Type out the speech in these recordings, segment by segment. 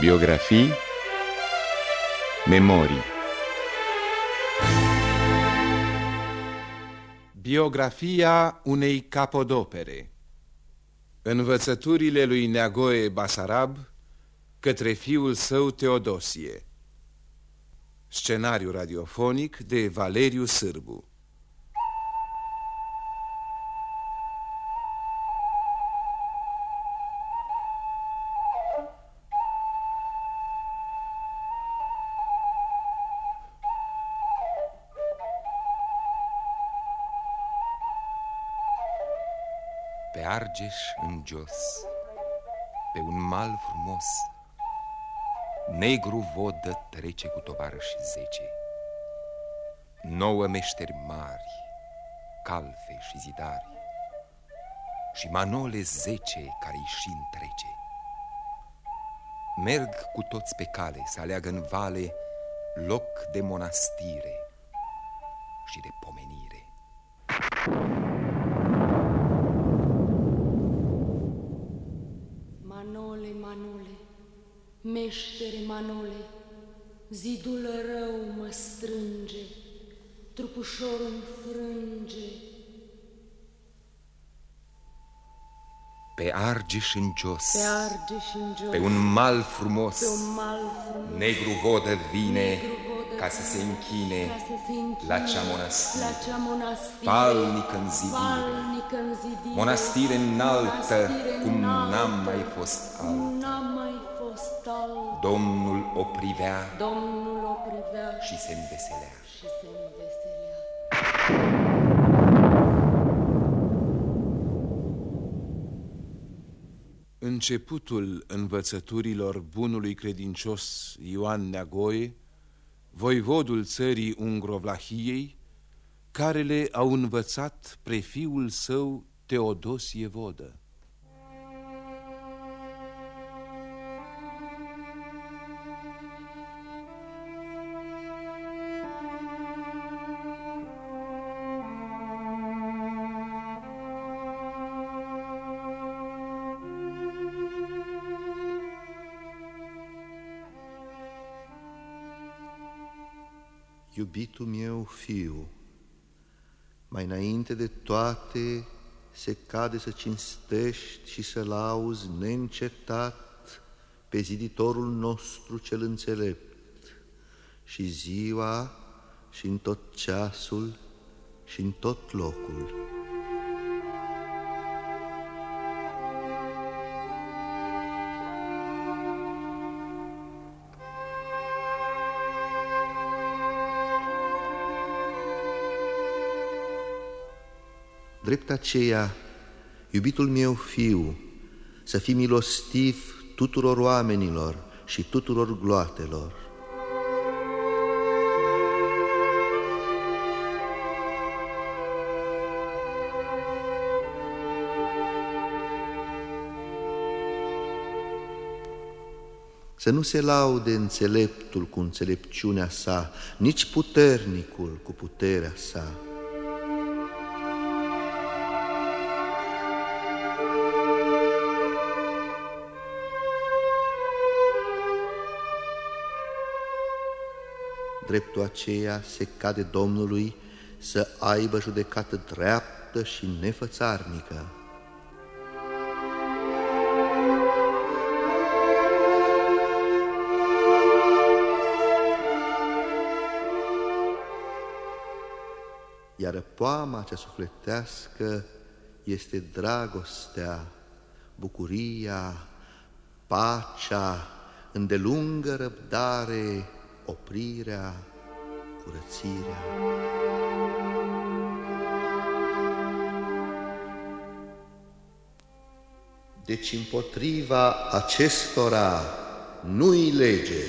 Biografii. Memorii. Biografia unei capodopere. Învățăturile lui Neagoe Basarab către fiul său Teodosie. Scenariu radiofonic de Valeriu Sârbu Argeș în jos, pe un mal frumos, Negru vodă trece cu tovarăși zece. Nouă meșteri mari, calfe și zidari, Și manole zece care-i și întrece. Merg cu toți pe cale să aleagă în vale loc de monastire și de pomenire. Meștere Manole, zidul rău mă strânge, trupușorul înfrânge. Pe Argeș în jos, pe, Argeș în jos, pe un mal frumos, pe un mal frumos negru vodă vine, negru vodă ca să se închine, ca să se închine la cea monastire, la cea monastire falnic în zidire, falnic în zidire monastire înaltă, monastire cum înaltă, n-am mai fost alt. N-am mai fost alt. Domnul o privea Domnul o privea și se înveselea. și se înveselea. Începutul învățăturilor bunului credincios Ioan Neagoe, voivodul țării Ungrovlahiei, care le au învățat prefiul său Teodosie Vodă. Iubitul meu fiu, mai înainte de toate se cade să cinstești și să lauzi neîncetat pe ziditorul nostru cel înțelept și ziua și în tot ceasul și în tot locul. Drept aceea, iubitul meu fiu, să fii milostiv tuturor oamenilor și tuturor gloatelor. Să nu se laude înțeleptul cu înțelepciunea sa, nici puternicul cu puterea sa. Dreptul aceea se cade Domnului să aibă judecată dreaptă și nefățarnică. Iar poama cea sufletească este dragostea, bucuria, pacea, îndelungă răbdare, oprirea, curățirea. Deci împotriva acestora nu-i lege,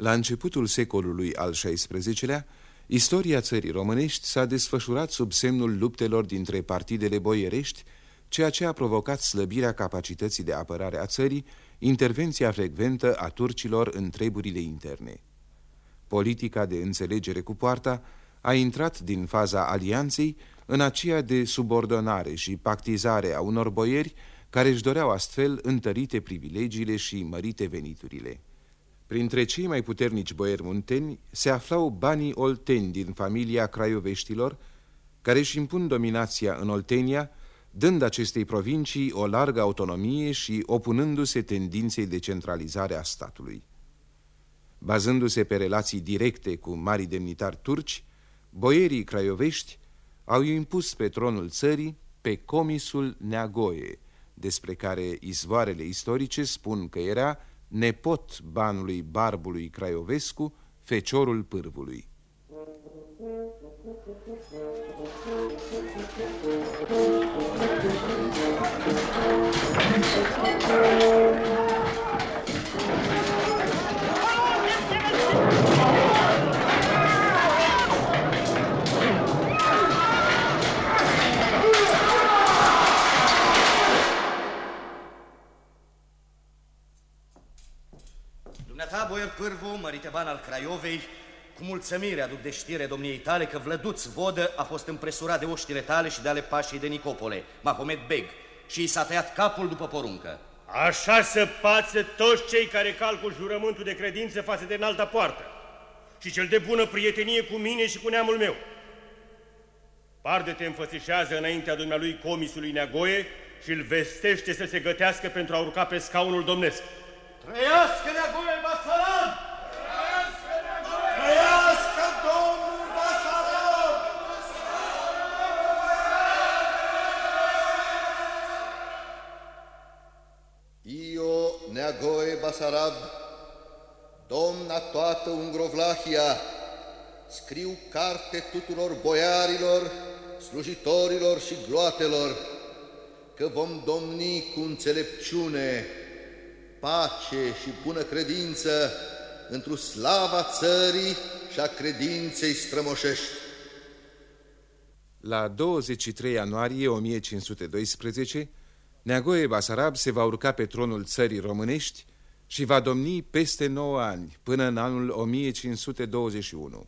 La începutul secolului al XVI-lea, istoria țării românești s-a desfășurat sub semnul luptelor dintre partidele boierești ceea ce a provocat slăbirea capacității de apărare a țării, intervenția frecventă a turcilor în treburile interne. Politica de înțelegere cu poarta a intrat din faza alianței în aceea de subordonare și pactizare a unor boieri care își doreau astfel întărite privilegiile și mărite veniturile. Printre cei mai puternici boieri munteni se aflau banii olteni din familia craioveștilor, care își impun dominația în Oltenia, dând acestei provincii o largă autonomie și opunându-se tendinței de centralizare a statului. Bazându-se pe relații directe cu mari demnitari turci, boierii craiovești au impus pe tronul țării pe comisul Neagoe, despre care izvoarele istorice spun că era nepot banului barbului Craiovescu, feciorul pârvului. Dumneata, boier Pârvu, măriteban al Craiovei, cu mulțumire aduc de știre domniei tale că Vlăduț Vodă a fost împresurat de oștile tale și de ale pașii de Nicopole, Mahomet Beg, și i s-a tăiat capul după poruncă. Așa să pață toți cei care calcă jurământul de credință față de înalta poartă și cel de bună prietenie cu mine și cu neamul meu. Parde te înfățișează înaintea dumnealui comisului Neagoie și îl vestește să se gătească pentru a urca pe scaunul domnesc. Trăiască Neagoie Basaran! Trăiască domnul Basarab! Io, Neagoe Basarab, domna toată Ungrovlahia, scriu carte tuturor boiarilor, slujitorilor și gloatelor, că vom domni cu înțelepciune, pace și bună credință într-o slava țării și a credinței strămoșești. La 23 ianuarie 1512, Neagoe Basarab se va urca pe tronul țării românești și va domni peste 9 ani, până în anul 1521.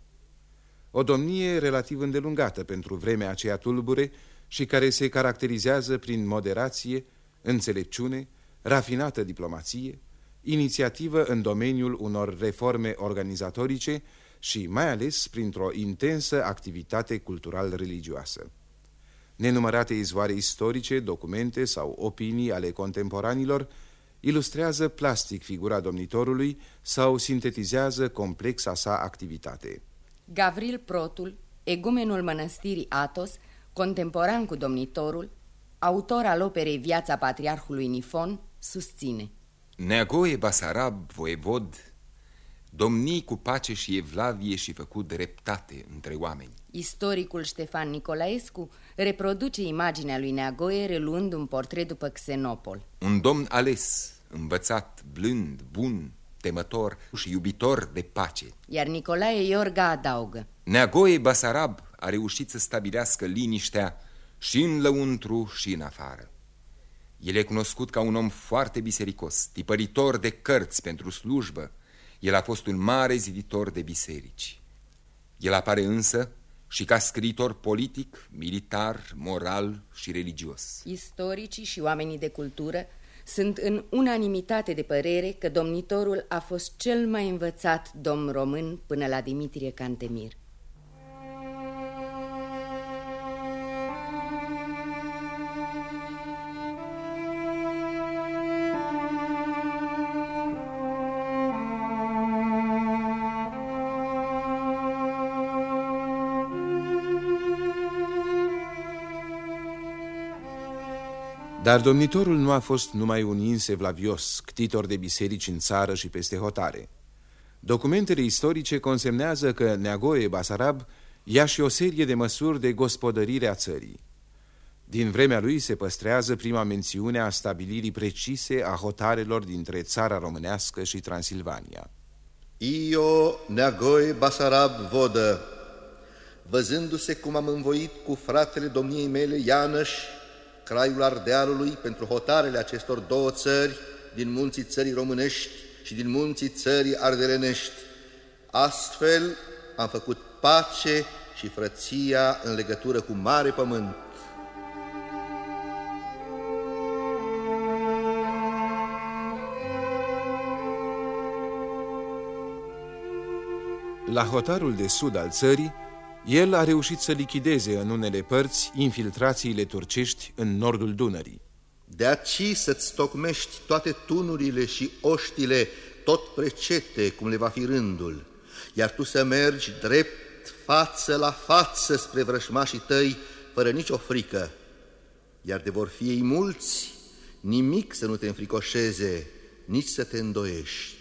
O domnie relativ îndelungată pentru vremea aceea tulbure și care se caracterizează prin moderație, înțelepciune, rafinată diplomație, inițiativă în domeniul unor reforme organizatorice și mai ales printr-o intensă activitate cultural-religioasă. Nenumărate izvoare istorice, documente sau opinii ale contemporanilor ilustrează plastic figura domnitorului sau sintetizează complexa sa activitate. Gavril Protul, egumenul mănăstirii Atos, contemporan cu domnitorul, autor al operei Viața Patriarhului Nifon, susține. Neagoe Basarab, voievod, domnii cu pace și evlavie și făcut dreptate între oameni. Istoricul Ștefan Nicolaescu reproduce imaginea lui Neagoe reluând un portret după Xenopol. Un domn ales, învățat, blând, bun, temător și iubitor de pace. Iar Nicolae Iorga adaugă. Neagoe Basarab a reușit să stabilească liniștea și în lăuntru și în afară. El e cunoscut ca un om foarte bisericos, tipăritor de cărți pentru slujbă. El a fost un mare ziditor de biserici. El apare însă și ca scriitor politic, militar, moral și religios. Istoricii și oamenii de cultură sunt în unanimitate de părere că domnitorul a fost cel mai învățat domn român până la Dimitrie Cantemir. Dar domnitorul nu a fost numai un insevlavios, ctitor de biserici în țară și peste hotare. Documentele istorice consemnează că Neagoe Basarab ia și o serie de măsuri de gospodărire a țării. Din vremea lui se păstrează prima mențiune a stabilirii precise a hotarelor dintre țara românească și Transilvania. Io, Neagoe Basarab Vodă, văzându-se cum am învoit cu fratele domniei mele Ianăș, craiul Ardealului pentru hotarele acestor două țări din munții țării românești și din munții țării ardelenești. Astfel am făcut pace și frăția în legătură cu mare pământ. La hotarul de sud al țării, el a reușit să lichideze în unele părți infiltrațiile turcești în nordul Dunării. De aici să-ți tocmești toate tunurile și oștile tot precete, cum le va fi rândul, iar tu să mergi drept față la față spre vrășmașii tăi, fără nicio frică. Iar de vor fi ei mulți, nimic să nu te înfricoșeze, nici să te îndoiești,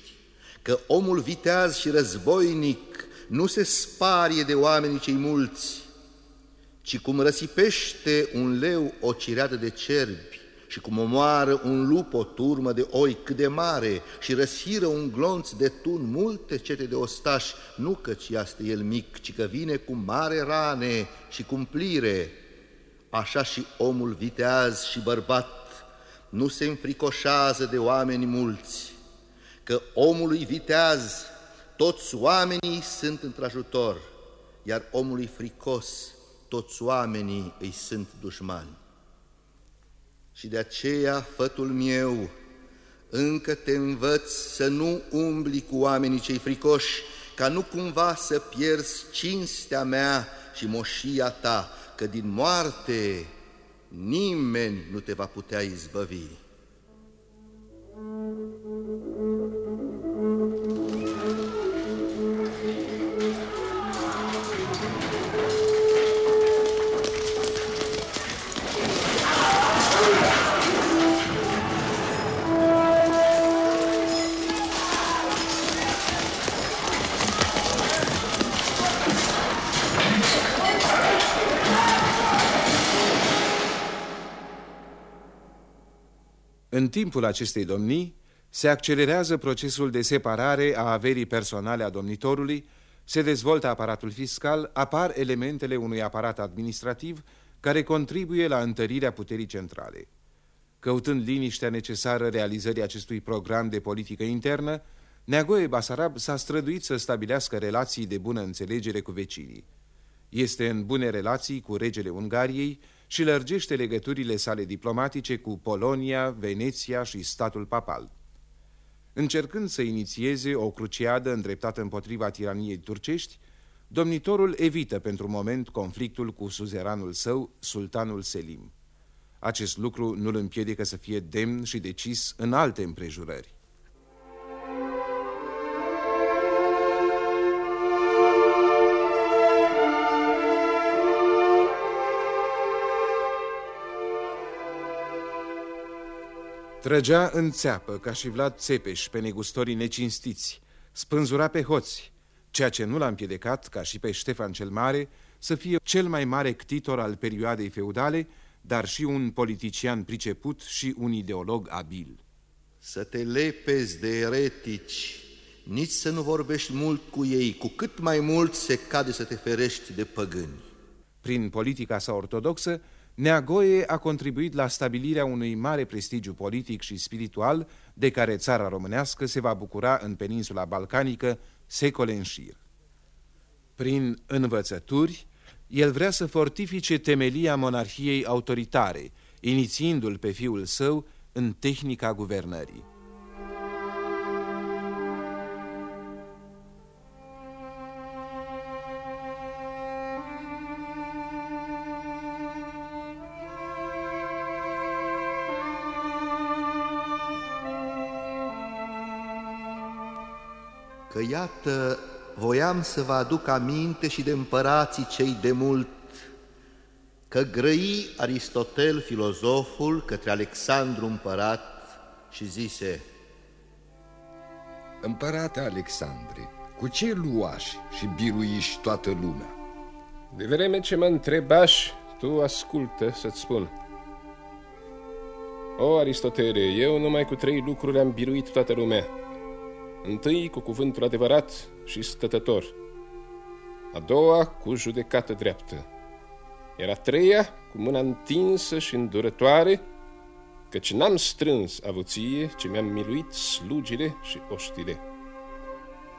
că omul viteaz și războinic nu se sparie de oamenii cei mulți, ci cum răsipește un leu o cireadă de cerbi și cum omoară un lup o turmă de oi cât de mare și răsiră un glonț de tun multe cete de ostași, nu căci este el mic, ci că vine cu mare rane și cumplire. Așa și omul viteaz și bărbat nu se înfricoșează de oameni mulți, că omului viteaz toți oamenii sunt într-ajutor, iar omului fricos, toți oamenii îi sunt dușmani. Și de aceea, fătul meu, încă te învăț să nu umbli cu oamenii cei fricoși, ca nu cumva să pierzi cinstea mea și moșia ta, că din moarte nimeni nu te va putea izbăvi. În timpul acestei domnii se accelerează procesul de separare a averii personale a domnitorului, se dezvoltă aparatul fiscal, apar elementele unui aparat administrativ care contribuie la întărirea puterii centrale. Căutând liniștea necesară realizării acestui program de politică internă, Neagoe Basarab s-a străduit să stabilească relații de bună înțelegere cu vecinii. Este în bune relații cu regele Ungariei și lărgește legăturile sale diplomatice cu Polonia, Veneția și statul papal. Încercând să inițieze o cruciadă îndreptată împotriva tiraniei turcești, domnitorul evită pentru moment conflictul cu suzeranul său, sultanul Selim. Acest lucru nu îl împiedică să fie demn și decis în alte împrejurări. Trăgea în țeapă, ca și Vlad Țepeș, pe negustorii necinstiți, spânzura pe hoți, ceea ce nu l-a împiedicat, ca și pe Ștefan cel Mare, să fie cel mai mare ctitor al perioadei feudale, dar și un politician priceput și un ideolog abil. Să te lepezi de eretici, nici să nu vorbești mult cu ei, cu cât mai mult se cade să te ferești de păgâni. Prin politica sa ortodoxă, Neagoe a contribuit la stabilirea unui mare prestigiu politic și spiritual de care țara românească se va bucura în peninsula balcanică secole în șir. Prin învățături, el vrea să fortifice temelia monarhiei autoritare, inițiindu-l pe fiul său în tehnica guvernării. Iată, voiam să vă aduc aminte și de împărații cei de mult, că grăi Aristotel, filozoful, către Alexandru împărat și zise, Împărate Alexandre, cu ce luași și biruiși toată lumea? De vreme ce mă întrebași, tu ascultă să-ți spun. O, Aristotele, eu numai cu trei lucruri am biruit toată lumea. Întâi cu cuvântul adevărat și stătător. A doua cu judecată dreaptă. iar a treia cu mâna întinsă și îndurătoare, căci n-am strâns avuție, ci mi-am miluit slugile și oștile.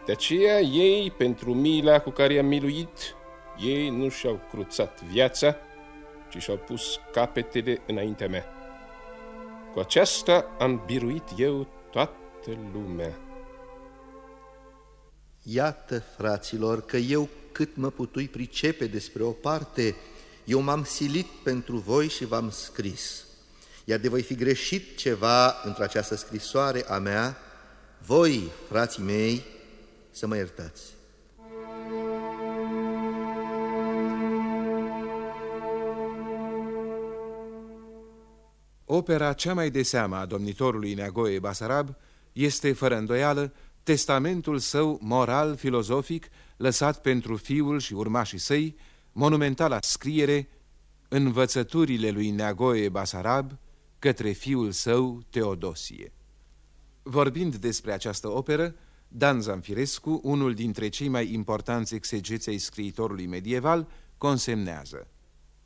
De aceea ei, pentru mila cu care i-am miluit, ei nu și-au cruțat viața, ci și-au pus capetele înaintea mea. Cu aceasta am biruit eu toată lumea. Iată, fraților, că eu cât mă putui pricepe despre o parte, eu m-am silit pentru voi și v-am scris. Iar de voi fi greșit ceva într această scrisoare a mea, voi, frații mei, să mă iertați. Opera cea mai de seamă a domnitorului Neagoe Basarab este, fără îndoială, testamentul său moral-filozofic lăsat pentru fiul și urmașii săi, monumentala scriere Învățăturile lui Neagoe Basarab către fiul său Teodosie. Vorbind despre această operă, Dan Zamfirescu, unul dintre cei mai importanți exegeți scriitorului medieval, consemnează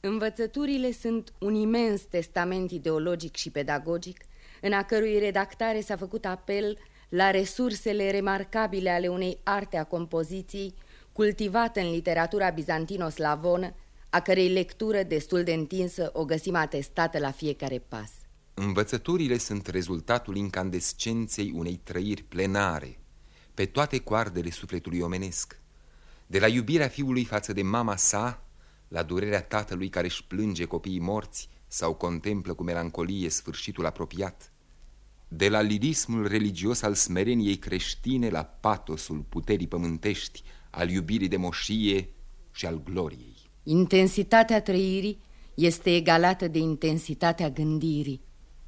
Învățăturile sunt un imens testament ideologic și pedagogic, în a cărui redactare s-a făcut apel la resursele remarcabile ale unei arte a compoziției, cultivată în literatura bizantino-slavonă, a cărei lectură destul de întinsă o găsim atestată la fiecare pas. Învățăturile sunt rezultatul incandescenței unei trăiri plenare, pe toate coardele sufletului omenesc, de la iubirea fiului față de mama sa, la durerea tatălui care își plânge copiii morți sau contemplă cu melancolie sfârșitul apropiat, de la lirismul religios al smereniei creștine la patosul puterii pământești, al iubirii de moșie și al gloriei. Intensitatea trăirii este egalată de intensitatea gândirii.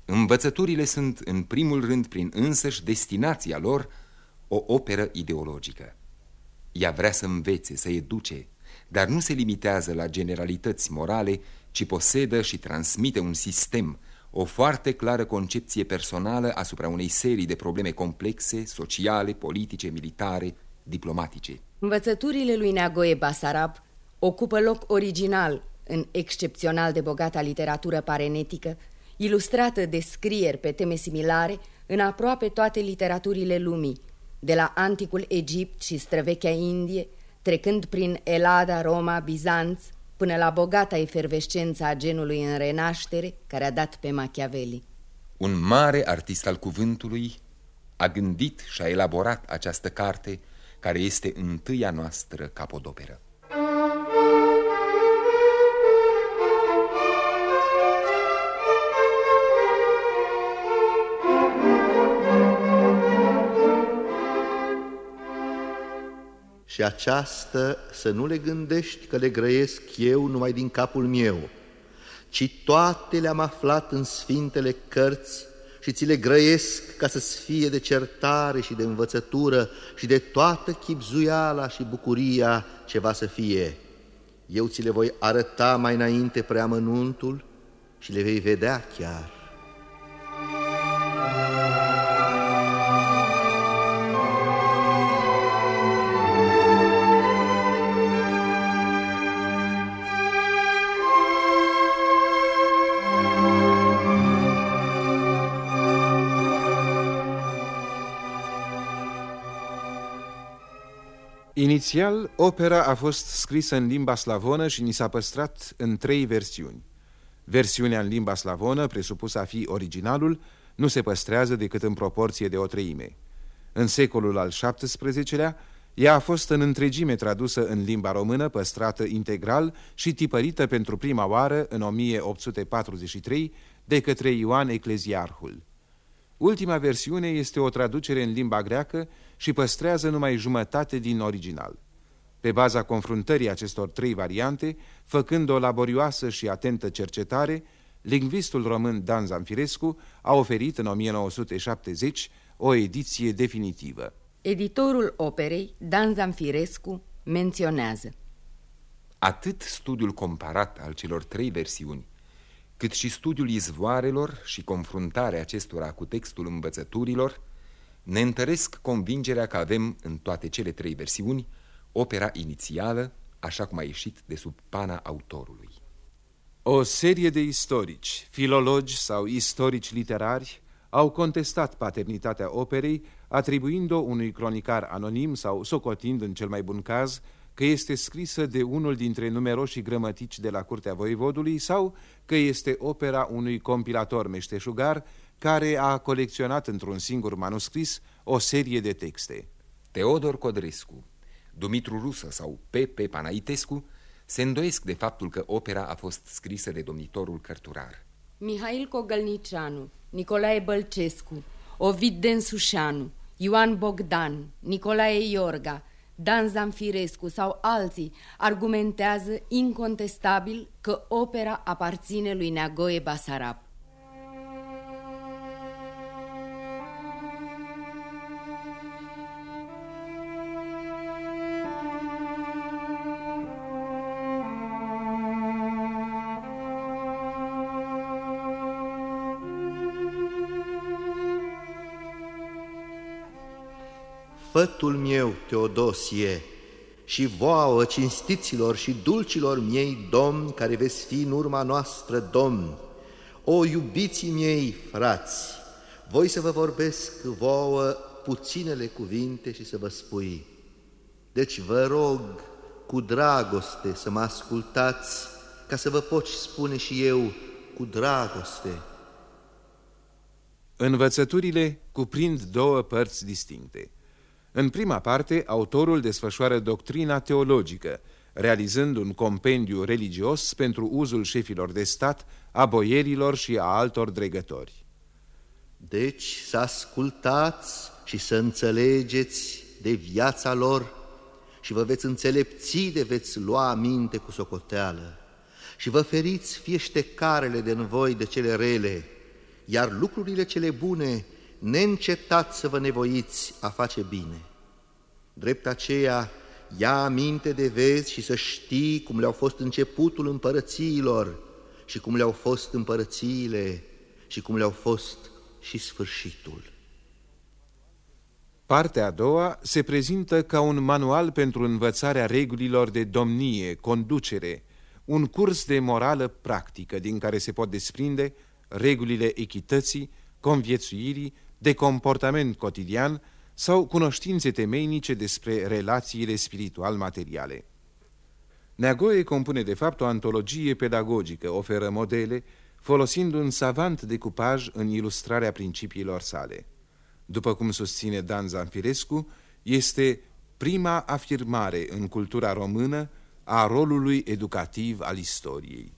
Învățăturile sunt, în primul rând, prin însăși destinația lor, o operă ideologică. Ea vrea să învețe, să educe, dar nu se limitează la generalități morale, ci posedă și transmite un sistem, o foarte clară concepție personală asupra unei serii de probleme complexe, sociale, politice, militare, diplomatice. Învățăturile lui Neagoe Basarab ocupă loc original în excepțional de bogata literatură parenetică, ilustrată de scrieri pe teme similare în aproape toate literaturile lumii, de la anticul Egipt și străvechea Indie, trecând prin Elada, Roma, Bizanț, până la bogata efervescență a genului în renaștere care a dat pe Machiavelli. Un mare artist al cuvântului a gândit și a elaborat această carte care este întâia noastră capodoperă. Și această să nu le gândești că le grăiesc eu numai din capul meu, ci toate le-am aflat în sfintele cărți și ți le grăiesc ca să-ți fie de certare și de învățătură și de toată chipzuiala și bucuria ce va să fie. Eu ți le voi arăta mai înainte preamănuntul și le vei vedea chiar. Inițial, opera a fost scrisă în limba slavonă și ni s-a păstrat în trei versiuni. Versiunea în limba slavonă, presupusă a fi originalul, nu se păstrează decât în proporție de o treime. În secolul al XVII-lea, ea a fost în întregime tradusă în limba română, păstrată integral și tipărită pentru prima oară în 1843 de către Ioan Ecleziarhul. Ultima versiune este o traducere în limba greacă și păstrează numai jumătate din original. Pe baza confruntării acestor trei variante, făcând o laborioasă și atentă cercetare, lingvistul român Dan Zamfirescu a oferit în 1970 o ediție definitivă. Editorul operei, Dan Zamfirescu, menționează Atât studiul comparat al celor trei versiuni, cât și studiul izvoarelor și confruntarea acestora cu textul învățăturilor, ne întăresc convingerea că avem în toate cele trei versiuni opera inițială, așa cum a ieșit de sub pana autorului. O serie de istorici, filologi sau istorici literari au contestat paternitatea operei, atribuind-o unui cronicar anonim sau socotind, în cel mai bun caz, că este scrisă de unul dintre numeroșii grămătici de la curtea voivodului sau că este opera unui compilator meșteșugar care a colecționat într-un singur manuscris o serie de texte. Teodor Codrescu, Dumitru Rusă sau Pepe Panaitescu se îndoiesc de faptul că opera a fost scrisă de domnitorul cărturar. Mihail Cogălnicianu, Nicolae Bălcescu, Ovid Densușanu, Ioan Bogdan, Nicolae Iorga, Dan Zamfirescu sau alții argumentează incontestabil că opera aparține lui Neagoe Basarab. Fătul meu, Teodosie, și voaă, cinstiților și dulcilor miei domni, care veți fi în urma noastră domni, o iubiții miei frați, voi să vă vorbesc vouă puținele cuvinte și să vă spui. Deci vă rog cu dragoste să mă ascultați, ca să vă pot spune și eu cu dragoste. Învățăturile cuprind două părți distincte – în prima parte, autorul desfășoară doctrina teologică, realizând un compendiu religios pentru uzul șefilor de stat, a boierilor și a altor dregători. Deci să ascultați și să înțelegeți de viața lor și vă veți înțelepți de veți lua aminte cu socoteală și vă feriți fiește carele de voi de cele rele, iar lucrurile cele bune neîncetați să vă nevoiți a face bine. Drept aceea, ia aminte de vezi și să știi cum le-au fost începutul împărățiilor și cum le-au fost împărățiile și cum le-au fost și sfârșitul. Partea a doua se prezintă ca un manual pentru învățarea regulilor de domnie, conducere, un curs de morală practică din care se pot desprinde regulile echității, conviețuirii, de comportament cotidian sau cunoștințe temeinice despre relațiile spiritual-materiale. Neagoe compune de fapt o antologie pedagogică, oferă modele, folosind un savant decupaj în ilustrarea principiilor sale. După cum susține Dan Zanfirescu, este prima afirmare în cultura română a rolului educativ al istoriei.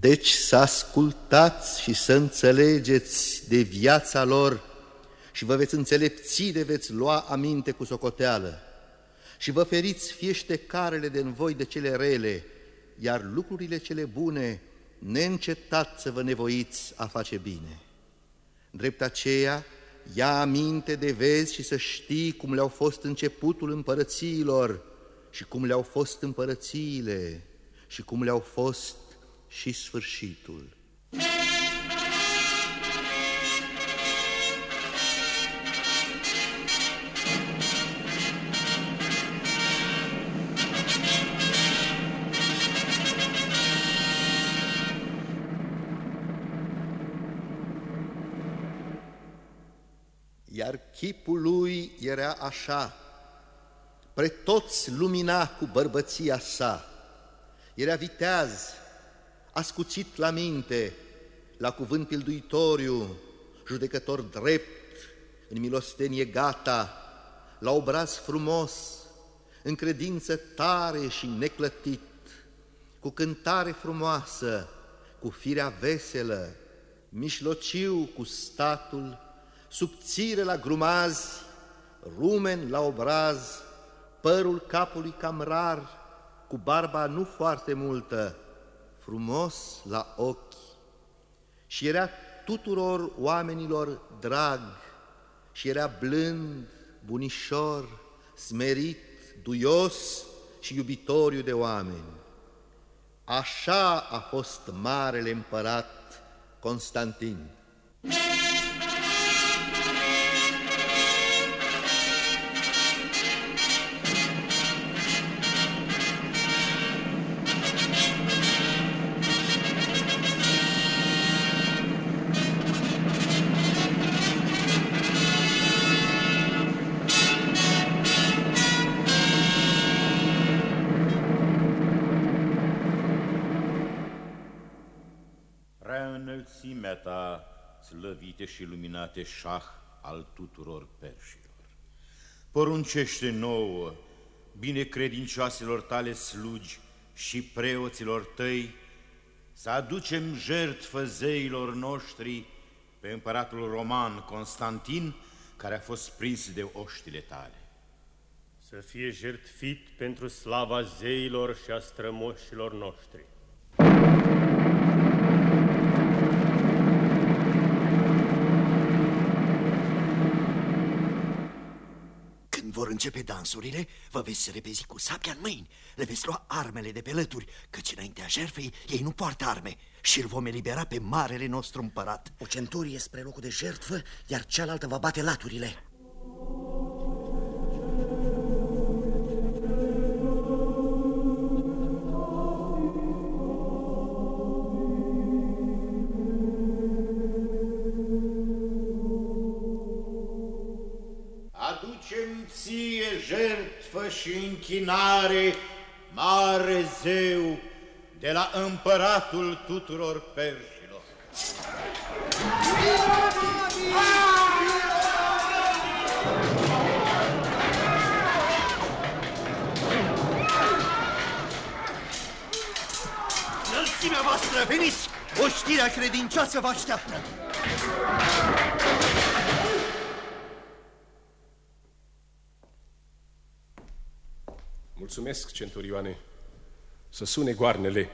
Deci să ascultați și să înțelegeți de viața lor și vă veți înțelepți de veți lua aminte cu socoteală și vă feriți fiește carele de în voi de cele rele, iar lucrurile cele bune neîncetat să vă nevoiți a face bine. Drept aceea, ia aminte de vezi și să știi cum le-au fost începutul împărățiilor și cum le-au fost împărățiile și cum le-au fost și sfârșitul. Iar chipul lui era așa, pre toți lumina cu bărbăția sa, era viteaz, ascuțit la minte, la cuvânt pilduitoriu, judecător drept, în milostenie gata, la obraz frumos, în credință tare și neclătit, cu cântare frumoasă, cu firea veselă, mișlociu cu statul, subțire la grumazi, rumen la obraz, părul capului cam rar, cu barba nu foarte multă, frumos la ochi și era tuturor oamenilor drag și era blând, bunișor, smerit, duios și iubitoriu de oameni. Așa a fost marele împărat Constantin. înălțimea slăvite și luminate șah al tuturor perșilor. Poruncește nouă, binecredincioaselor tale slugi și preoților tăi, să aducem jertfă zeilor noștri pe împăratul roman Constantin, care a fost prins de oștile tale. Să fie jertfit pentru slava zeilor și a strămoșilor noștri. vor începe dansurile, vă veți repezi cu sapia în mâini, le veți lua armele de pe lături, căci înaintea jertfei ei nu poartă arme și îl vom elibera pe marele nostru împărat. O centurie spre locul de jertfă, iar cealaltă va bate laturile. Jertfă și închinare, mare zeu, de la împăratul tuturor perșilor. Înălțimea voastră, veniți! Oștirea credincioasă vă așteaptă! Mulțumesc, centurioane. Să sune goarnele.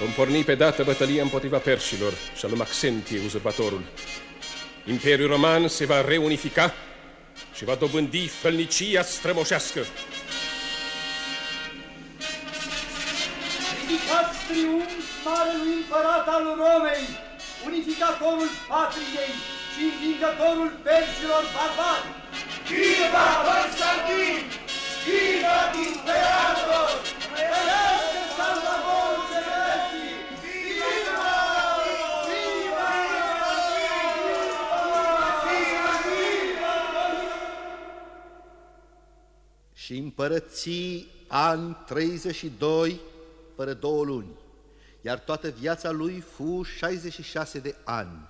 Vom porni pe dată bătălia împotriva perșilor și al lui Maxentie, uzurpatorul. Imperiul Roman se va reunifica și va dobândi fălnicia strămoșească. Ridicați triumf marelui împărat al Romei, unificatorul patriei și învingătorul perșilor barbari! Viva Constantin! Viva Imperator! Trăiască Salvador Celestii! Viva! Viva! Și împărății an 32 fără două luni, iar toată viața lui fu 66 de ani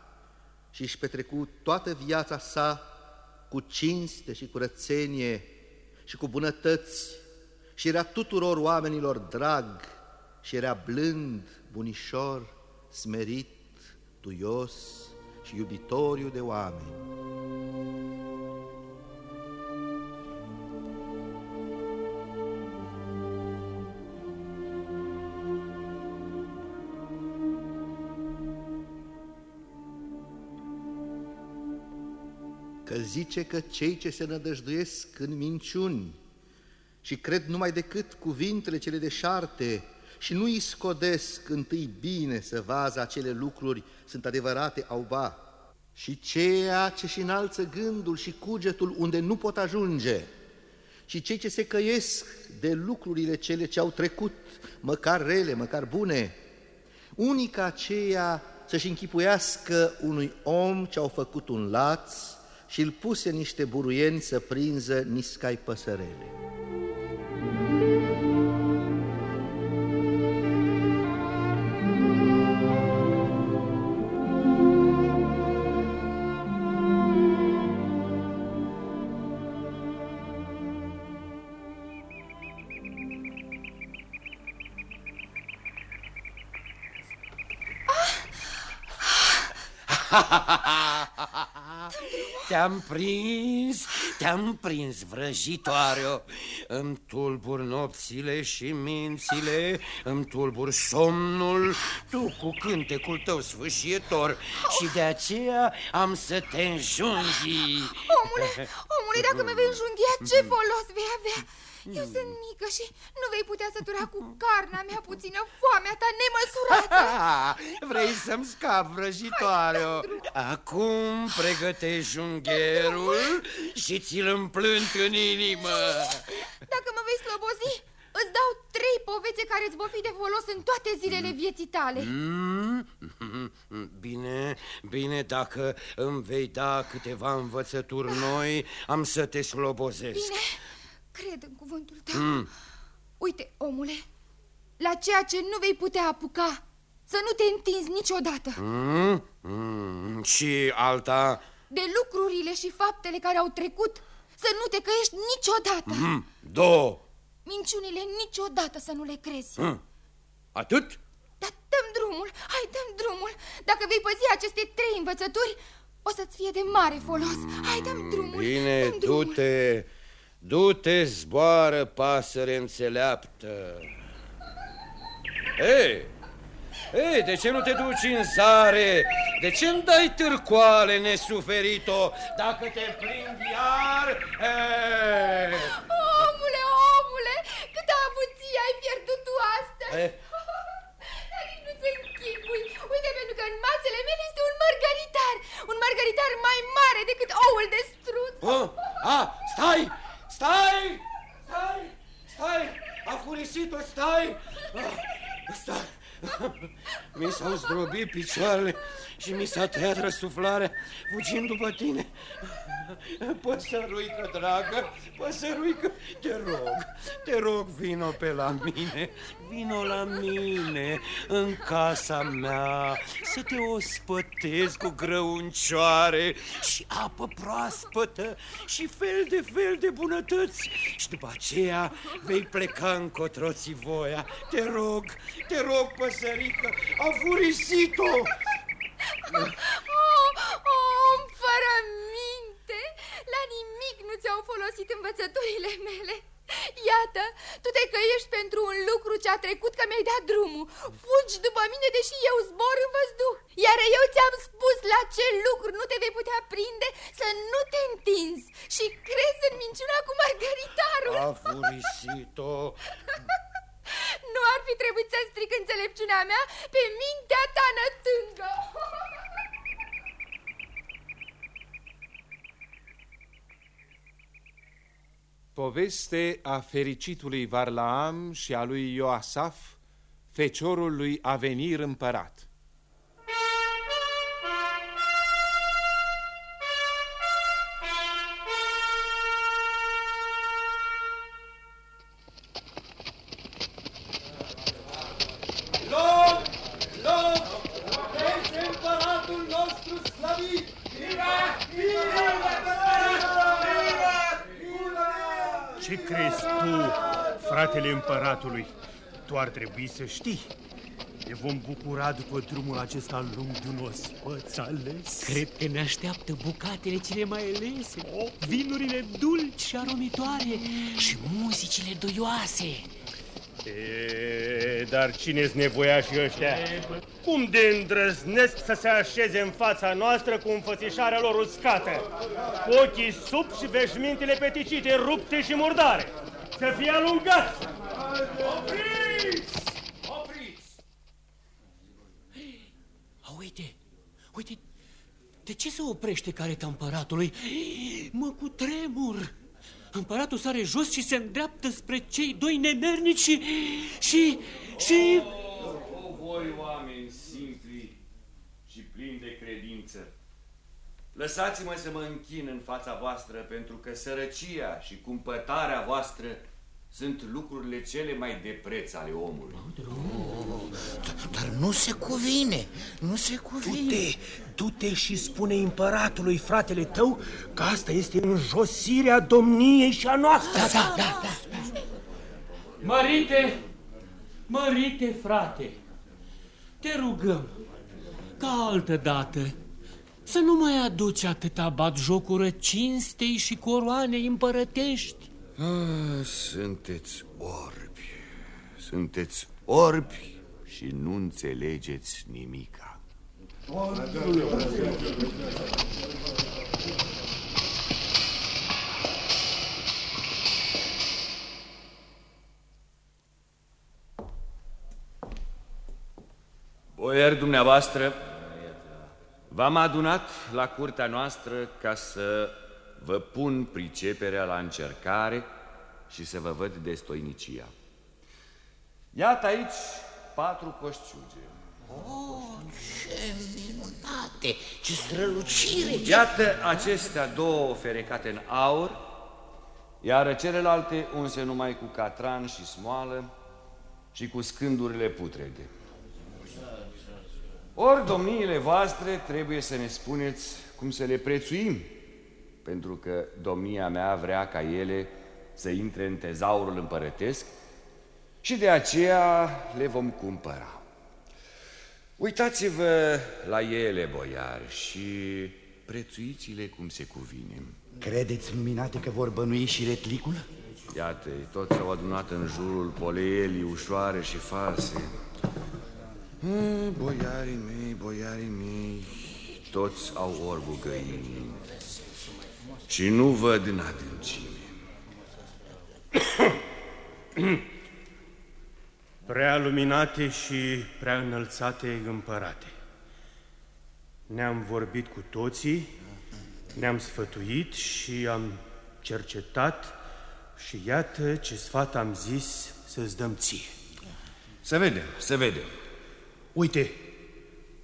și își petrecu toată viața sa cu cinste și curățenie și cu bunătăți și era tuturor oamenilor drag și era blând, bunișor, smerit, tuios și iubitoriu de oameni. Zice că cei ce se nădăjduiesc în minciuni și cred numai decât cuvintele cele deșarte și nu îi scodesc întâi bine să vază acele lucruri sunt adevărate au ba, și ceea ce și înalță gândul și cugetul unde nu pot ajunge, și cei ce se căiesc de lucrurile cele ce au trecut, măcar rele, măcar bune, unica aceea să-și închipuiască unui om ce au făcut un laț, și îl puse niște buruieni să prinză niscai păsărele. Prins, te-am prins, vrăjitoare Îmi tulbur nopțile și mințile Îmi tulbur somnul Tu cu cântecul tău sfâșietor. Și de aceea am să te înjunghi Omule, omule, dacă mă vei înjunghia, ce folos vei avea? Eu sunt mică și nu vei putea sătura cu carnea mea puțină foamea ta nemăsurată. Vrei să-mi scap, vrăjitoare -o. Acum pregătești jungherul și ți-l împlânt în inimă. Dacă mă vei slăbozi, îți dau trei povețe care îți vor fi de folos în toate zilele vieții tale. Mm? Bine, bine, dacă îmi vei da câteva învățături noi, am să te slobozesc. Bine. Cred în cuvântul tău. Mm. Uite, omule, la ceea ce nu vei putea apuca, Să nu te întinzi niciodată. Mm? Mm. Și alta? De lucrurile și faptele care au trecut, să nu te căiești niciodată. Mm. Două. Minciunile niciodată să nu le crezi. Mm. Atât? Dar dăm drumul, hai dăm drumul. Dacă vei păzi aceste trei învățături, o să-ți fie de mare folos. Hai dăm drumul. Bine, du-te, du-te, zboară, pasăre înțeleaptă. Ei, ei, de ce nu te duci în zare? De ce îmi dai târcoale nesuferito dacă te prind iar? Ei. Omule, omule, câtă avuție ai pierdut tu astăzi! Ei. Dar nici nu-ți închipui. Uite, pentru că în mațele mele este un margaritar. Un margaritar mai mare decât oul de strut. Oh, a, stai, stai, stai, stai, a furisit-o, stai, ah, stai. Mi s-au zdrobit picioarele și mi s-a tăiat răsuflarea fugind după tine. Păsăruică, dragă, păsăruică, te rog, te rog, vino pe la mine, vino la mine, în casa mea, să te ospătez cu grăuncioare și apă proaspătă și fel de fel de bunătăți. Și după aceea vei pleca încotro voia. Te rog, te rog, păsărică, a furisit-o! Oh, om fără minte! La nimic nu ți-au folosit învățăturile mele. Iată, tu te căiești pentru un lucru ce a trecut că mi-ai dat drumul. Fugi după mine, deși eu zbor în văzduh. Iar eu ți-am spus la ce lucru nu te vei putea prinde să nu te întinzi și crezi în minciuna cu margaritarul. A furisit-o! Nu ar fi trebuit să stric înțelepciunea mea pe mintea ta nătângă. Poveste a fericitului Varlaam și a lui Ioasaf, feciorul lui Avenir împărat. Tu ar trebui să știi. Ne vom bucura după drumul acesta lung de un ospăț ales. Cred că ne așteaptă bucatele cele mai alese, vinurile dulci și aromitoare și muzicile duioase. E, dar cine-s nevoiașii ăștia? Cum de îndrăznesc să se așeze în fața noastră cu înfățișarea lor uscată, cu ochii sub și veșmintele peticite, rupte și murdare? Să fie alungați! Opriți! Opriți! A, uite, uite, de ce se oprește careta împăratului? Mă cu tremur. Împăratul sare jos și se îndreaptă spre cei doi nemernici și... și... și... O, voi oameni simpli și plini de credință, lăsați-mă să mă închin în fața voastră pentru că sărăcia și cumpătarea voastră sunt lucrurile cele mai de preț ale omului. Dar nu se cuvine, nu se cuvine. Du-te, du-te și spune împăratului, fratele tău, că asta este înjosirea domniei și a noastră. Da, da, da, da. Mărite, mărite, frate, te rugăm, ca altă dată, să nu mai aduci atâta batjocură cinstei și coroanei împărătești. Ah, sunteți orbi, sunteți orbi și nu înțelegeți nimica. Boieri dumneavoastră, v-am adunat la curtea noastră ca să vă pun priceperea la încercare și să vă văd destoinicia. Iată aici patru coșciuge. Oh, ce minunate, ce strălucire! Iată acestea două ferecate în aur, iar celelalte unse numai cu catran și smoală și cu scândurile putrede. Ori domniile voastre trebuie să ne spuneți cum să le prețuim, pentru că domnia mea vrea ca ele să intre în tezaurul împărătesc și de aceea le vom cumpăra. Uitați-vă la ele, boiari, și prețuiți-le cum se cuvine. Credeți, luminate, că vor bănui și retlicul? Iată, toți au adunat în jurul poleelii ușoare și false. Mm, boiarii mei, boiarii mei, toți au orbul găinii și nu văd în adâncime. Prea luminate și prea înălțate împărate. Ne-am vorbit cu toții, ne-am sfătuit și am cercetat și iată ce sfat am zis să-ți dăm ție. Să vedem, să vedem. Uite,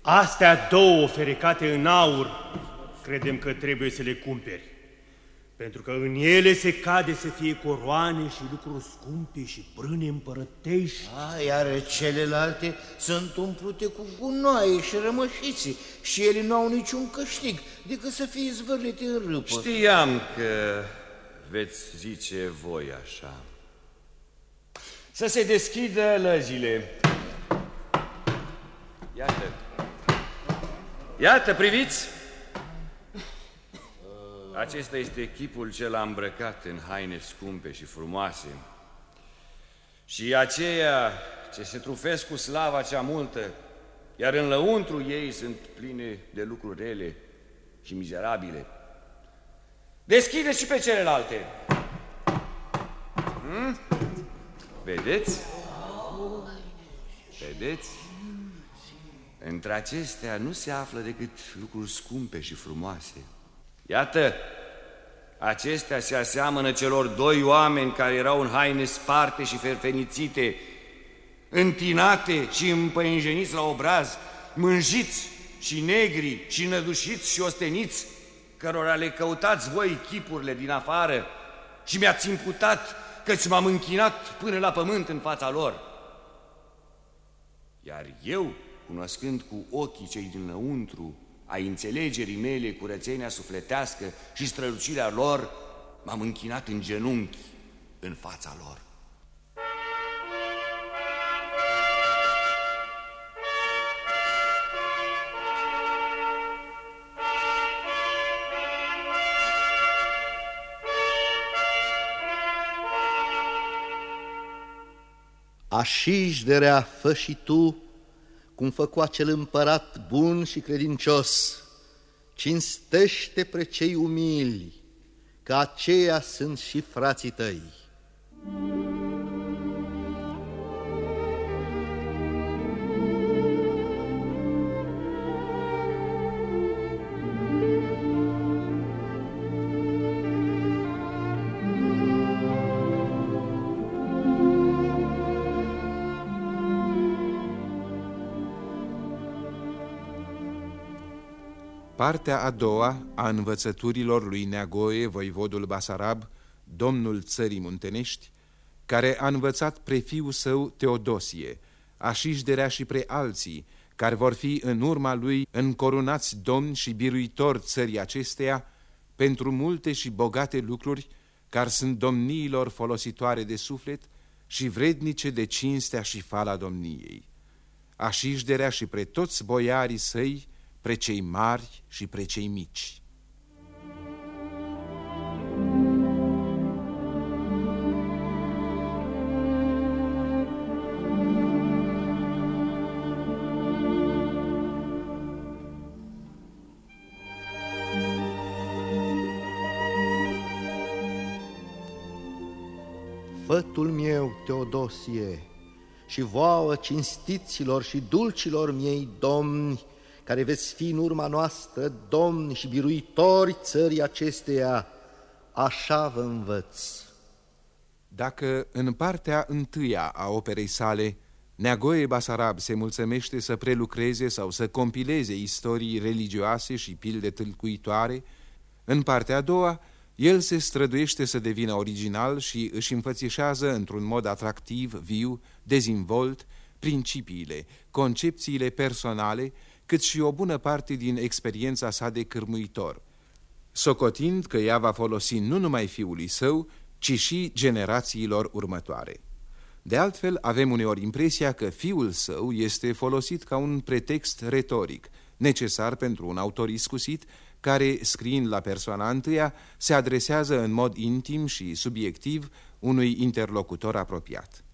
astea două ferecate în aur credem că trebuie să le cumperi. Pentru că în ele se cade să fie coroane și lucruri scumpe și brâne împărătești. A, iar celelalte sunt umplute cu gunoaie și rămășiți și ele nu au niciun câștig decât să fie zvârlite în râpă. Știam că veți zice voi așa. Să se deschidă lăzile. Iată. Iată, priviți! Acesta este chipul cel îmbrăcat în haine scumpe și frumoase. Și aceia ce se trufesc cu slava cea multă, iar în lăuntru ei sunt pline de lucruri rele și mizerabile. Deschide și pe celelalte. Hmm? Vedeți? Vedeți? Între acestea nu se află decât lucruri scumpe și frumoase. Iată, acestea se aseamănă celor doi oameni care erau în haine sparte și ferfenițite, întinate și împăinjeniți la obraz, mânjiți și negri și nădușiți și osteniți, cărora le căutați voi chipurile din afară și mi-ați imputat căci m-am închinat până la pământ în fața lor. Iar eu, cunoscând cu ochii cei dinăuntru a înțelegerii mele curățenia sufletească și strălucirea lor, m-am închinat în genunchi în fața lor. Așiși de rea fă și tu cum făcu acel împărat bun și credincios, cinstește pre cei umili, că aceia sunt și frații tăi. Partea a doua a învățăturilor lui Neagoe, voivodul Basarab, domnul țării muntenești, care a învățat pre fiul său Teodosie, așișderea și pre alții, care vor fi în urma lui încorunați domni și biruitori țării acesteia pentru multe și bogate lucruri care sunt domniilor folositoare de suflet și vrednice de cinstea și fala domniei. Așișderea și pre toți boiarii săi, pre cei mari și pre cei mici. Fătul meu, Teodosie, și vouă cinstiților și dulcilor miei domni, care veți fi în urma noastră domni și biruitori țării acesteia, așa vă învăț. Dacă în partea întâia a operei sale Neagoe Basarab se mulțumește să prelucreze sau să compileze istorii religioase și pilde tâlcuitoare, în partea a doua, el se străduiește să devină original și își înfățișează într-un mod atractiv, viu, dezvolt, principiile, concepțiile personale cât și o bună parte din experiența sa de cârmuitor, socotind că ea va folosi nu numai fiului său, ci și generațiilor următoare. De altfel, avem uneori impresia că fiul său este folosit ca un pretext retoric, necesar pentru un autor iscusit, care, scriind la persoana întâia, se adresează în mod intim și subiectiv unui interlocutor apropiat.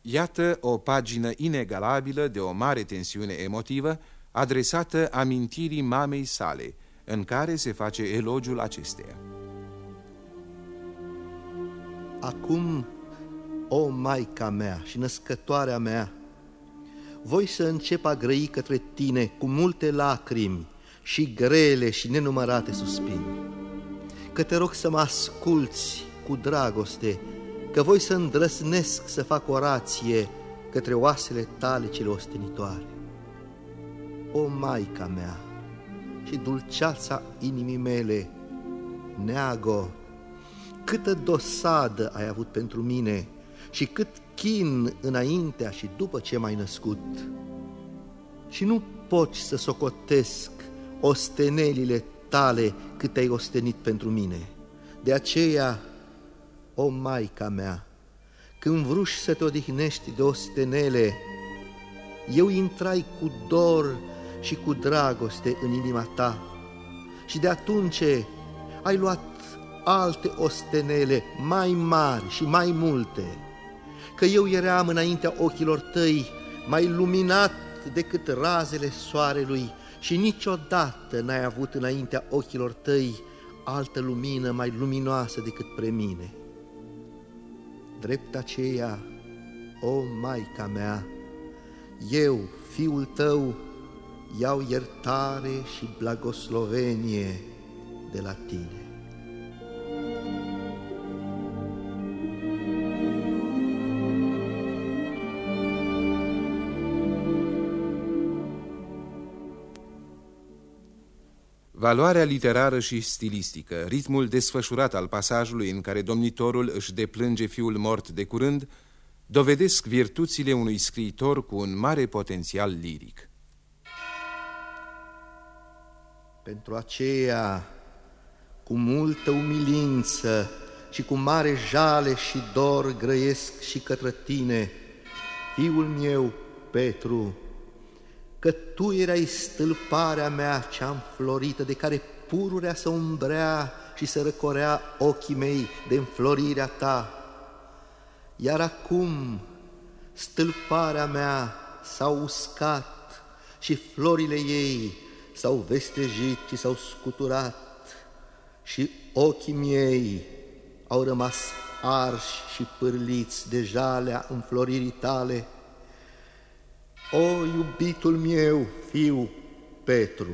Iată o pagină inegalabilă de o mare tensiune emotivă, adresată amintirii mamei sale, în care se face elogiul acesteia. Acum, o maica mea și născătoarea mea, voi să încep a grăi către tine cu multe lacrimi și grele și nenumărate suspini. Că te rog să mă asculți cu dragoste, că voi să îndrăznesc să fac orație către oasele tale cele ostenitoare. O maica mea și dulceața inimii mele, neago, câtă dosadă ai avut pentru mine și cât chin înaintea și după ce m-ai născut. Și nu poți să socotesc ostenelile tale cât ai ostenit pentru mine. De aceea, o maica mea, când vruși să te odihnești de ostenele, eu intrai cu dor și cu dragoste în inima ta și de atunci ai luat alte ostenele mai mari și mai multe, că eu eram înaintea ochilor tăi mai luminat decât razele soarelui și niciodată n-ai avut înaintea ochilor tăi altă lumină mai luminoasă decât pre mine. Drept aceea, o Maica mea, eu, fiul tău, iau iertare și blagoslovenie de la tine. Valoarea literară și stilistică, ritmul desfășurat al pasajului în care domnitorul își deplânge fiul mort de curând, dovedesc virtuțile unui scriitor cu un mare potențial liric. Pentru aceea, cu multă umilință și cu mare jale și dor grăiesc și către tine, fiul meu, Petru, că tu erai stâlparea mea cea înflorită, de care pururea să umbrea și să răcorea ochii mei de înflorirea ta. Iar acum stâlparea mea s-a uscat și florile ei s-au vestejit și s-au scuturat și ochii miei au rămas arși și pârliți de jalea înfloririi tale. O, iubitul meu, fiu Petru,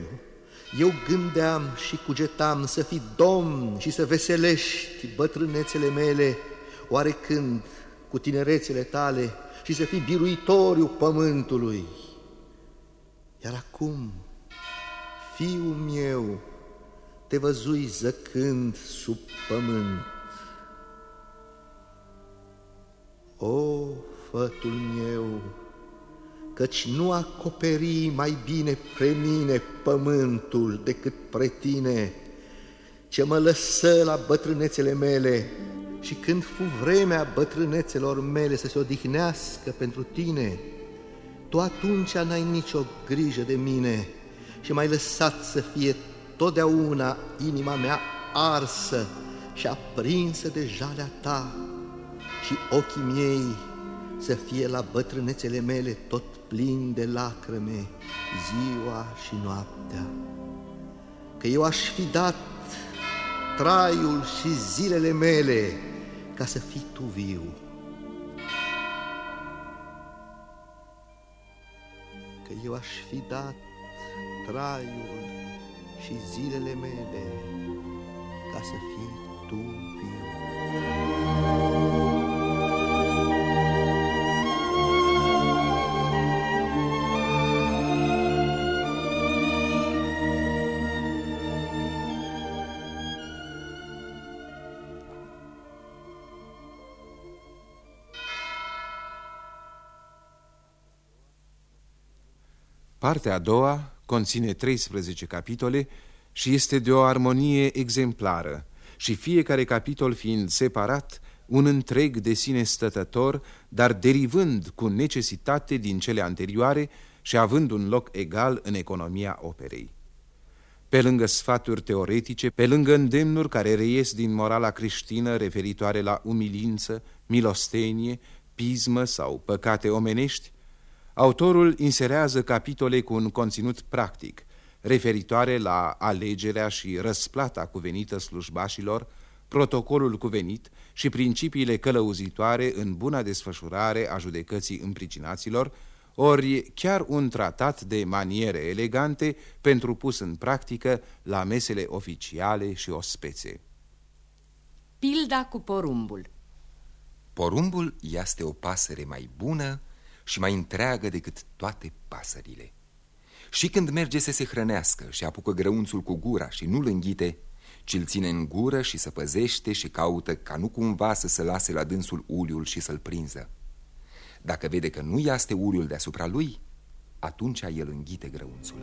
eu gândeam și cugetam să fii domn și să veselești bătrânețele mele, oarecând cu tinerețele tale și să fii biruitoriu pământului. Iar acum, fiul meu, te văzui zăcând sub pământ. O, fătul meu, căci nu acoperi mai bine pre mine pământul decât pre tine, ce mă lăsă la bătrânețele mele și când fu vremea bătrânețelor mele să se odihnească pentru tine, tu atunci n-ai nicio grijă de mine și m-ai lăsat să fie totdeauna inima mea arsă și aprinsă de jalea ta și ochii miei să fie la bătrânețele mele tot plin de lacrime ziua și noaptea. Că eu aș fi dat traiul și zilele mele ca să fii tu viu. Că eu aș fi dat traiul și zilele mele ca să fii tu viu. Partea a doua, conține 13 capitole și este de o armonie exemplară și fiecare capitol fiind separat, un întreg de sine stătător, dar derivând cu necesitate din cele anterioare și având un loc egal în economia operei. Pe lângă sfaturi teoretice, pe lângă îndemnuri care reies din morala creștină referitoare la umilință, milostenie, pismă sau păcate omenești, autorul inserează capitole cu un conținut practic, referitoare la alegerea și răsplata cuvenită slujbașilor, protocolul cuvenit și principiile călăuzitoare în buna desfășurare a judecății împricinaților, ori chiar un tratat de maniere elegante pentru pus în practică la mesele oficiale și ospețe. Pilda cu porumbul Porumbul este o pasăre mai bună și mai întreagă decât toate pasările. Și când merge să se hrănească și apucă grăunțul cu gura și nu-l înghite, ci îl ține în gură și să păzește și caută ca nu cumva să se lase la dânsul uliul și să-l prinză. Dacă vede că nu iaste uliul deasupra lui, atunci el înghite grăunțul.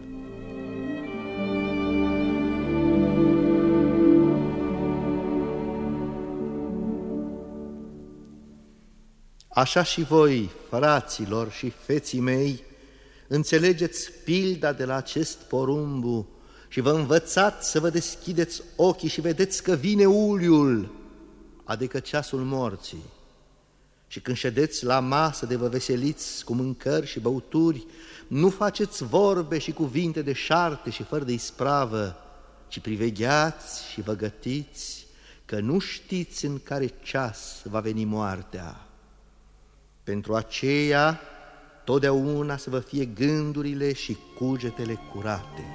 Așa și voi, fraților și feții mei, înțelegeți pilda de la acest porumbu și vă învățați să vă deschideți ochii și vedeți că vine uliul, adică ceasul morții. Și când ședeți la masă de vă veseliți cu mâncări și băuturi, nu faceți vorbe și cuvinte de șarte și fără de ispravă, ci privegheați și vă gătiți, că nu știți în care ceas va veni moartea. Pentru aceea, totdeauna să vă fie gândurile și cugetele curate.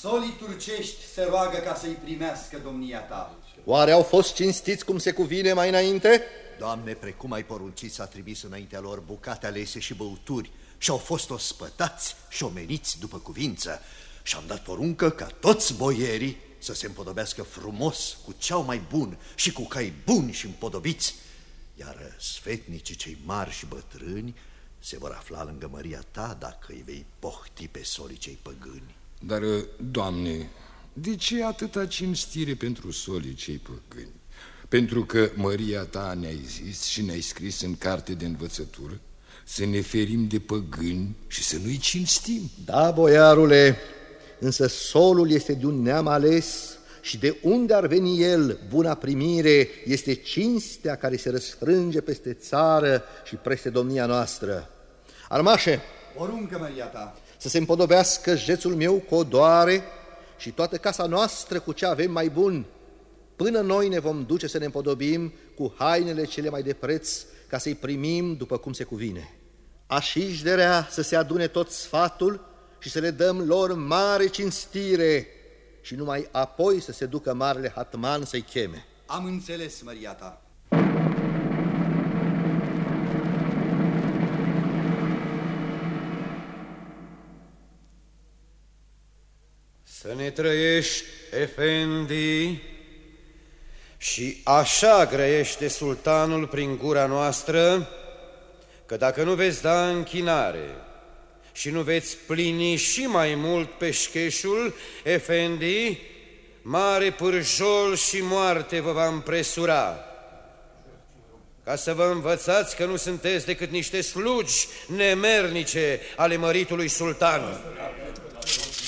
Solii turcești se roagă ca să-i primească domnia ta. Oare au fost cinstiți cum se cuvine mai înainte? Doamne, precum ai poruncit s-a trimis înaintea lor bucate alese și băuturi și au fost ospătați și omeniți după cuvință și am dat poruncă ca toți boierii să se împodobească frumos cu ceau mai bun și cu cai buni și împodobiți, iar sfetnicii cei mari și bătrâni se vor afla lângă măria ta dacă îi vei pohti pe solii cei păgâni. Dar, Doamne, de ce atâta cinstire pentru solii cei păgâni? Pentru că măria ta ne-ai zis și ne-ai scris în carte de învățătură să ne ferim de păgâni și să nu-i cinstim. Da, boiarule, însă solul este de un neam ales și de unde ar veni el, buna primire, este cinstea care se răsfrânge peste țară și peste domnia noastră. Armașe! Poruncă, Maria ta! Să se împodobească jețul meu cu odoare și toată casa noastră cu ce avem mai bun, până noi ne vom duce să ne împodobim cu hainele cele mai de preț, ca să-i primim după cum se cuvine. Așișderea să se adune tot sfatul și să le dăm lor mare cinstire, și numai apoi să se ducă marele hatman să-i cheme. Am înțeles, Maria ta. Să ne trăiești, Efendi, și așa grăiește sultanul prin gura noastră, că dacă nu veți da închinare și nu veți plini și mai mult peșcheșul, Efendi, mare pârjol și moarte vă va împresura. Ca să vă învățați că nu sunteți decât niște slugi nemernice ale măritului sultan.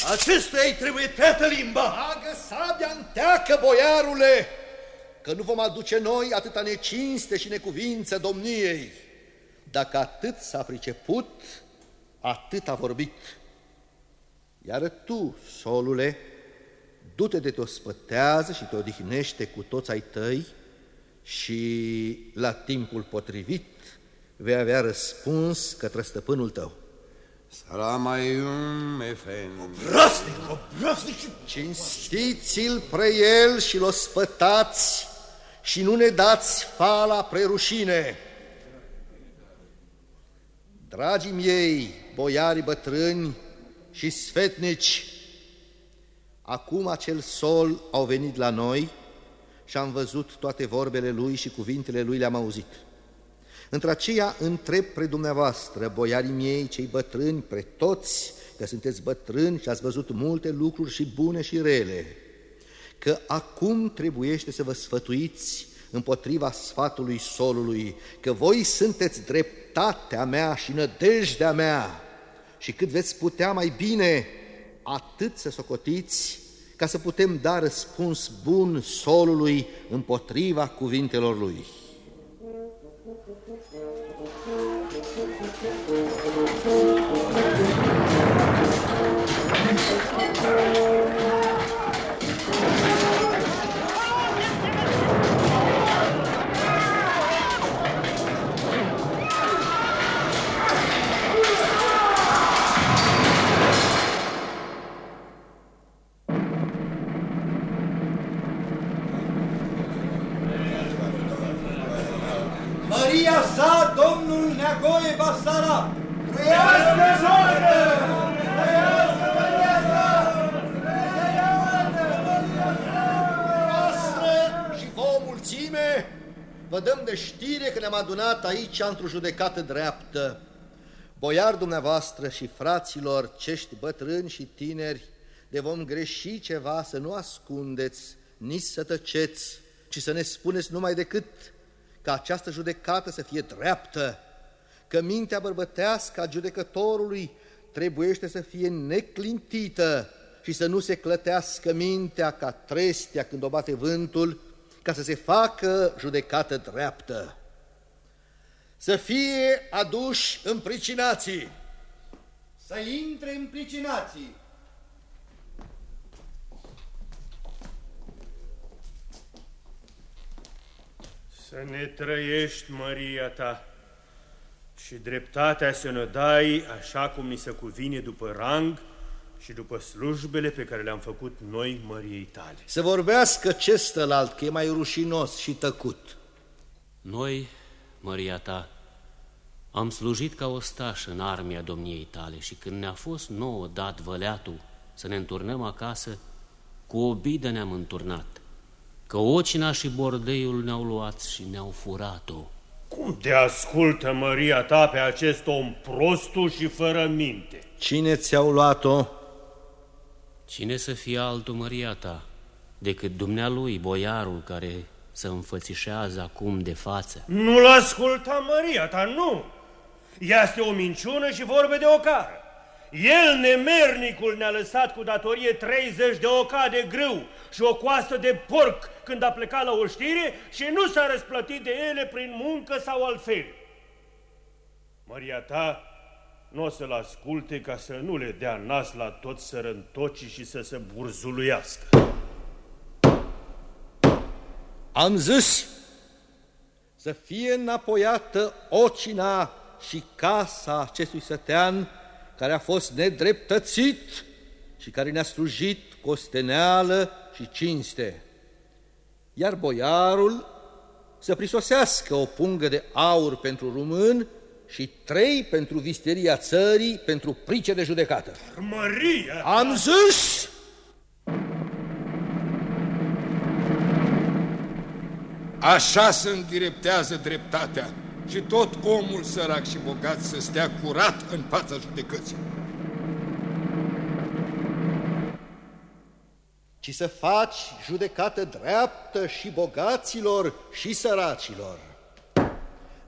Acestuia îi trebuie tătă limba! Agă sabia în teacă, boiarule, că nu vom aduce noi atâta necinste și necuvință domniei. Dacă atât s-a priceput, atât a vorbit. Iar tu, solule, du-te de te ospătează și te odihnește cu toți ai tăi și la timpul potrivit vei avea răspuns către stăpânul tău. Salamayum efen. Obraznic, obraznic și... Cinstiți-l pre el și l spătați și nu ne dați fala prerușine. Dragii miei, boiari bătrâni și sfetnici, acum acel sol au venit la noi și am văzut toate vorbele lui și cuvintele lui le-am auzit. Între aceia întreb pre dumneavoastră, boiarii miei, cei bătrâni, pre toți, că sunteți bătrâni și ați văzut multe lucruri și bune și rele, că acum trebuiește să vă sfătuiți împotriva sfatului solului, că voi sunteți dreptatea mea și nădejdea mea și cât veți putea mai bine, atât să socotiți ca să putem da răspuns bun solului împotriva cuvintelor lui. Thank you. Trăiască soară! Trăiască Maria sa! Noastră și vouă mulțime, vă dăm de știre că ne-am adunat aici într-o judecată dreaptă. Boiar dumneavoastră și fraților, cești bătrâni și tineri, de vom greși ceva să nu ascundeți, nici să tăceți, ci să ne spuneți numai decât ca această judecată să fie dreaptă, că mintea bărbătească a judecătorului trebuiește să fie neclintită și să nu se clătească mintea ca trestea când o bate vântul, ca să se facă judecată dreaptă. Să fie aduși în pricinații. Să intre în pricinații. Să ne trăiești, Maria ta, și dreptatea să ne dai așa cum ni se cuvine după rang și după slujbele pe care le-am făcut noi Măriei tale. Să vorbească ce stălalt, că e mai rușinos și tăcut. Noi, Maria ta, am slujit ca ostaș în armia domniei tale și când ne-a fost nouă dat văleatul să ne înturnăm acasă, cu o bidă ne-am înturnat, că ocina și bordeiul ne-au luat și ne-au furat-o. Cum te ascultă Maria ta pe acest om prostul și fără minte? Cine ți-au luat-o? Cine să fie altul, Maria ta, decât dumnealui, boiarul care să înfățișează acum de față? Nu-l asculta Maria ta, nu! Ea este o minciună și vorbe de ocară. El, nemernicul, ne-a lăsat cu datorie 30 de oca de grâu și o coastă de porc când a plecat la oștire și nu s-a răsplătit de ele prin muncă sau altfel. Maria ta nu o să-l asculte ca să nu le dea nas la toți sărăntocii și să se burzuluiască. Am zis să fie înapoiată ocina și casa acestui sătean care a fost nedreptățit și care ne-a slujit cu osteneală și cinste. Iar boiarul să prisosească o pungă de aur pentru român și trei pentru visteria țării pentru price de judecată. Maria! Am zis! Așa se îndireptează dreptatea și tot omul sărac și bogat să stea curat în fața judecății. Ci să faci judecată dreaptă și bogaților și săracilor.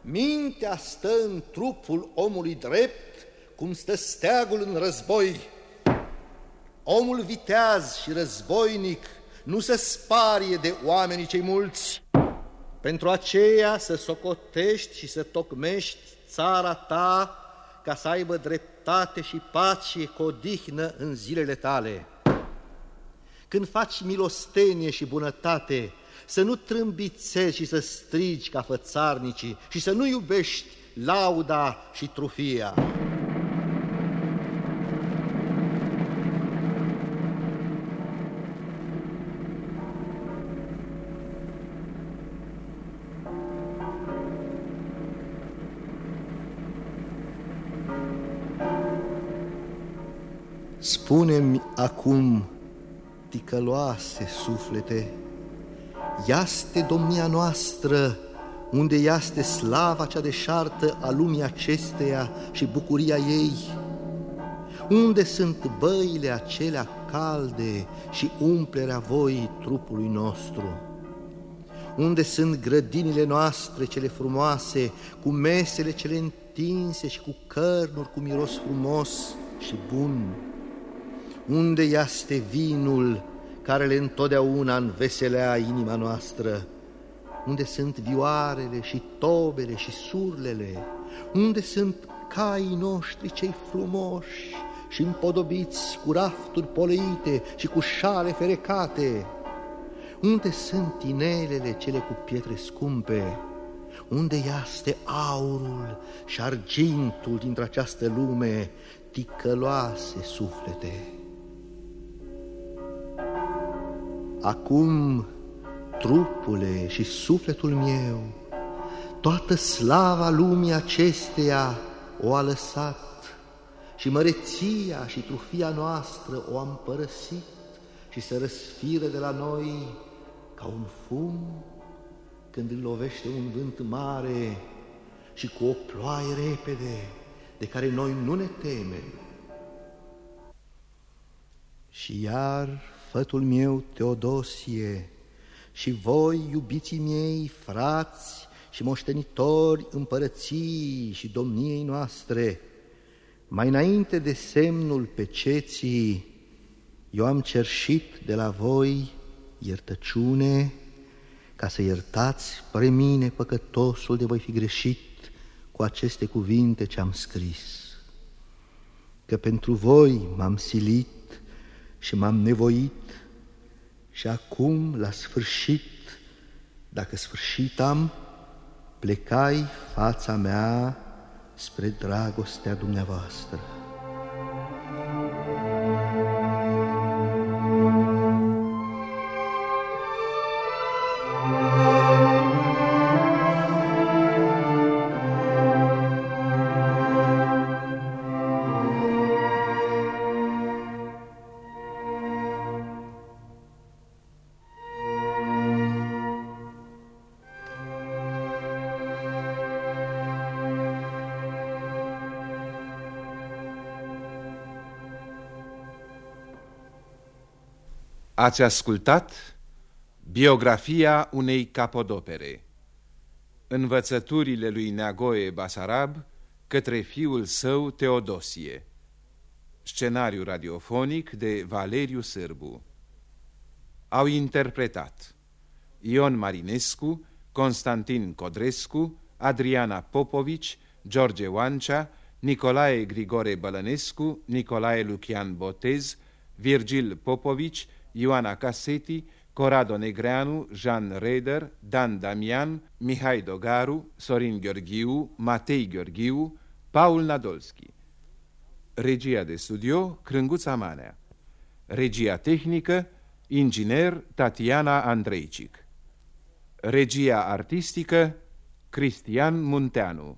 Mintea stă în trupul omului drept, cum stă steagul în război. Omul viteaz și războinic nu se sparie de oamenii cei mulți, pentru aceea să socotești și să tocmești țara ta ca să aibă dreptate și pace codihnă în zilele tale. Când faci milostenie și bunătate, să nu trâmbițezi și să strigi ca fățarnicii și să nu iubești lauda și trufia. Spune-mi acum, ticăloase suflete, Iaste domnia noastră, unde iaste slava cea deșartă a lumii acesteia și bucuria ei? Unde sunt băile acelea calde și umplerea voii trupului nostru? Unde sunt grădinile noastre cele frumoase, cu mesele cele întinse și cu cărnuri cu miros frumos și bun? Unde este vinul care le întotdeauna înveselea inima noastră? Unde sunt vioarele și tobele și surlele? Unde sunt caii noștri cei frumoși și împodobiți cu rafturi poleite și cu șale ferecate? Unde sunt inelele cele cu pietre scumpe? Unde iaste aurul și argintul dintre această lume, ticăloase suflete? Acum, trupule și sufletul meu, toată slava lumii acesteia o a lăsat și măreția și trufia noastră o am părăsit și se răsfiră de la noi ca un fum când îl lovește un vânt mare și cu o ploaie repede de care noi nu ne temem. Și iar fătul meu Teodosie și voi, iubiții mei, frați și moștenitori împărății și domniei noastre, mai înainte de semnul peceții, eu am cerșit de la voi iertăciune ca să iertați pre mine păcătosul de voi fi greșit cu aceste cuvinte ce am scris. Că pentru voi m-am silit și m-am nevoit și acum, la sfârșit, dacă sfârșit am, plecai fața mea spre dragostea dumneavoastră. Ați ascultat biografia unei capodopere, învățăturile lui Neagoe Basarab către fiul său Teodosie, scenariu radiofonic de Valeriu Sârbu. Au interpretat Ion Marinescu, Constantin Codrescu, Adriana Popovici, George Oancea, Nicolae Grigore Bălănescu, Nicolae Lucian Botez, Virgil Popovici, Ioana Caseti, Corado Negreanu, Jean Reder, Dan Damian, Mihai Dogaru, Sorin Gheorghiu, Matei Gheorghiu, Paul Nadolski. Regia de studio, Crânguța Manea. Regia tehnică, inginer Tatiana Andreicic. Regia artistică, Cristian Munteanu.